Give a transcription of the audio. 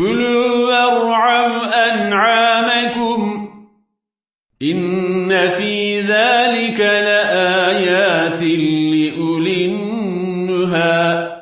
كلوا وارعوا أنعامكم إن في ذلك لآيات لأولي النهى.